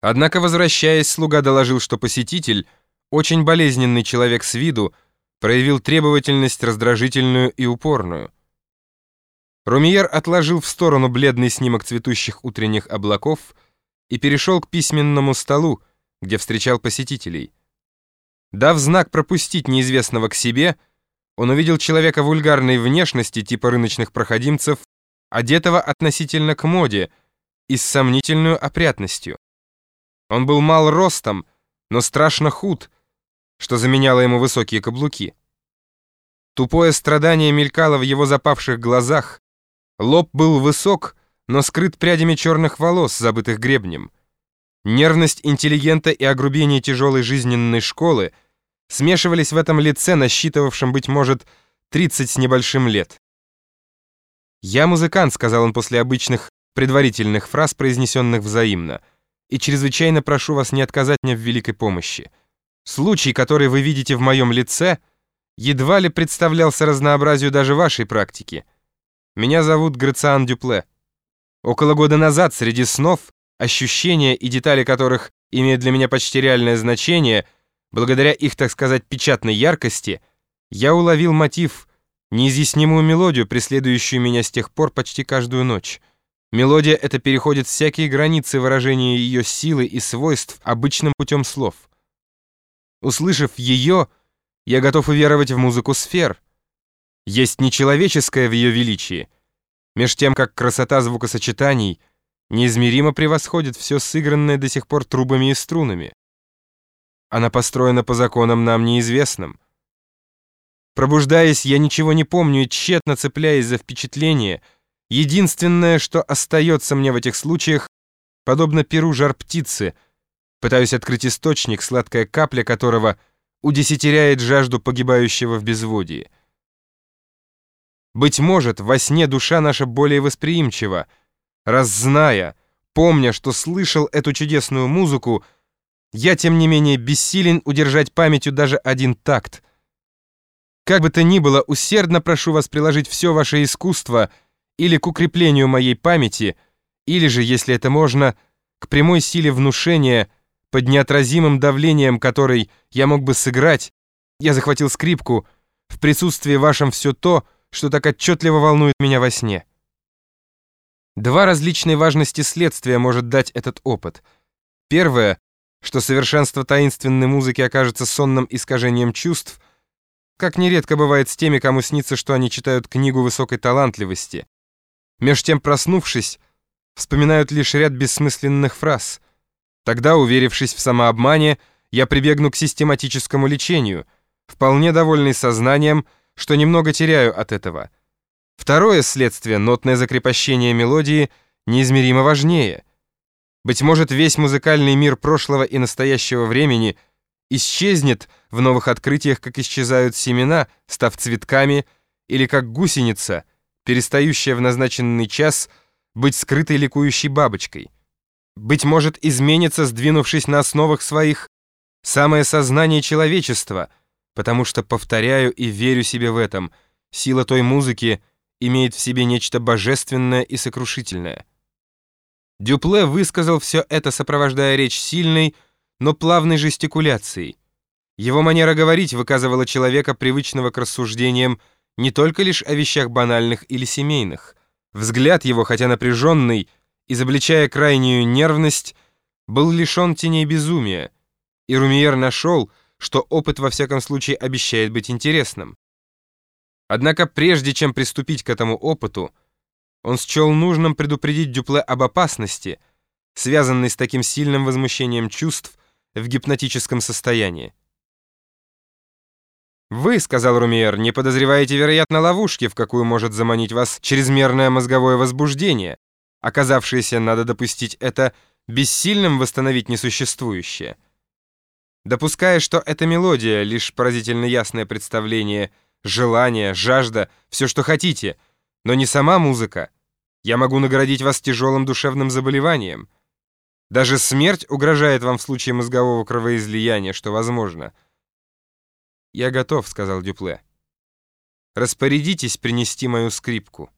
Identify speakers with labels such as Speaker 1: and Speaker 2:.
Speaker 1: Однако, возвращаясь, слуга доложил, что посетитель, очень болезненный человек с виду, проявил требовательность раздражительную и упорную. Румиер отложил в сторону бледный снимок цветущих утренних облаков и перешел к письменному столу, где встречал посетителей. Дав знак пропустить неизвестного к себе, он увидел человека вульгарной внешности типа рыночных проходимцев, одетого относительно к моде и с сомнительную опрятностью. Он был мал ростом, но страшно худ, что заменяло ему высокие каблуки. Тупое страдание мелькало в его запавших глазах, лоб был высок, но скрыт прядями черных волос, забытых гребнем. Нервность интеллигента и огрубение тяжелой жизненной школы смешивались в этом лице, насчитывавшем, быть может, 30 с небольшим лет. «Я музыкант», — сказал он после обычных предварительных фраз, произнесенных взаимно — и чрезвычайно прошу вас не отказать мне в великой помощи. Случай, который вы видите в моем лице, едва ли представлялся разнообразию даже вашей практики. Меня зовут Грациан Дюпле. Около года назад среди снов, ощущения и детали которых имеют для меня почти реальное значение, благодаря их, так сказать, печатной яркости, я уловил мотив, неизъяснимую мелодию, преследующую меня с тех пор почти каждую ночь. Мелодия эта переходит всякие границы выражения ее силы и свойств обычным путем слов. Услышав ее, я готов уверовать в музыку сфер. Есть нечеловеческое в ее величии, меж тем, как красота звукосочетаний неизмеримо превосходит все сыгранное до сих пор трубами и струнами. Она построена по законам нам неизвестным. Пробуждаясь, я ничего не помню и тщетно цепляясь за впечатление — Единственное, что остается мне в этих случаях, подобно перу жар-птицы, пытаюсь открыть источник, сладкая капля которого удесятеряет жажду погибающего в безводии. Быть может, во сне душа наша более восприимчива, раз зная, помня, что слышал эту чудесную музыку, я, тем не менее, бессилен удержать памятью даже один такт. Как бы то ни было, усердно прошу вас приложить все ваше искусство — или к укреплению моей памяти, или же, если это можно, к прямой силе внушения, под неотразимым давлением которой я мог бы сыграть, я захватил скрипку, в присутствии вашем все то, что так отчетливо волнует меня во сне. Два различной важности следствия может дать этот опыт. Первое, что совершенство таинственной музыки окажется сонным искажением чувств, как нередко бывает с теми, кому снится, что они читают книгу высокой талантливости. Меж тем, проснувшись, вспоминают лишь ряд бессмысленных фраз. Тогда, уверившись в самообмане, я прибегну к систематическому лечению, вполне довольный сознанием, что немного теряю от этого. Второе следствие, нотное закрепощение мелодии, неизмеримо важнее. Быть может, весь музыкальный мир прошлого и настоящего времени исчезнет в новых открытиях, как исчезают семена, став цветками, или как гусеница — перестающая в назначенный час быть скрытой ликующей бабочкой. Быть может, изменится, сдвинувшись на основах своих, самое сознание человечества, потому что, повторяю и верю себе в этом, сила той музыки имеет в себе нечто божественное и сокрушительное. Дюпле высказал все это, сопровождая речь сильной, но плавной жестикуляцией. Его манера говорить выказывала человека, привычного к рассуждениям, не только лишь о вещах банальных или семейных. Взгляд его, хотя напряженный, изобличая крайнюю нервность, был лишен теней безумия, и Румиер нашел, что опыт во всяком случае обещает быть интересным. Однако прежде чем приступить к этому опыту, он счел нужным предупредить Дюпле об опасности, связанной с таким сильным возмущением чувств в гипнотическом состоянии. «Вы, — сказал Румиер, — не подозреваете, вероятно, ловушки, в какую может заманить вас чрезмерное мозговое возбуждение, оказавшееся, надо допустить это, бессильным восстановить несуществующее. Допуская, что эта мелодия — лишь поразительно ясное представление, желание, жажда, все, что хотите, но не сама музыка, я могу наградить вас тяжелым душевным заболеванием. Даже смерть угрожает вам в случае мозгового кровоизлияния, что возможно — «Я готов», — сказал Дюпле. «Распорядитесь принести мою скрипку».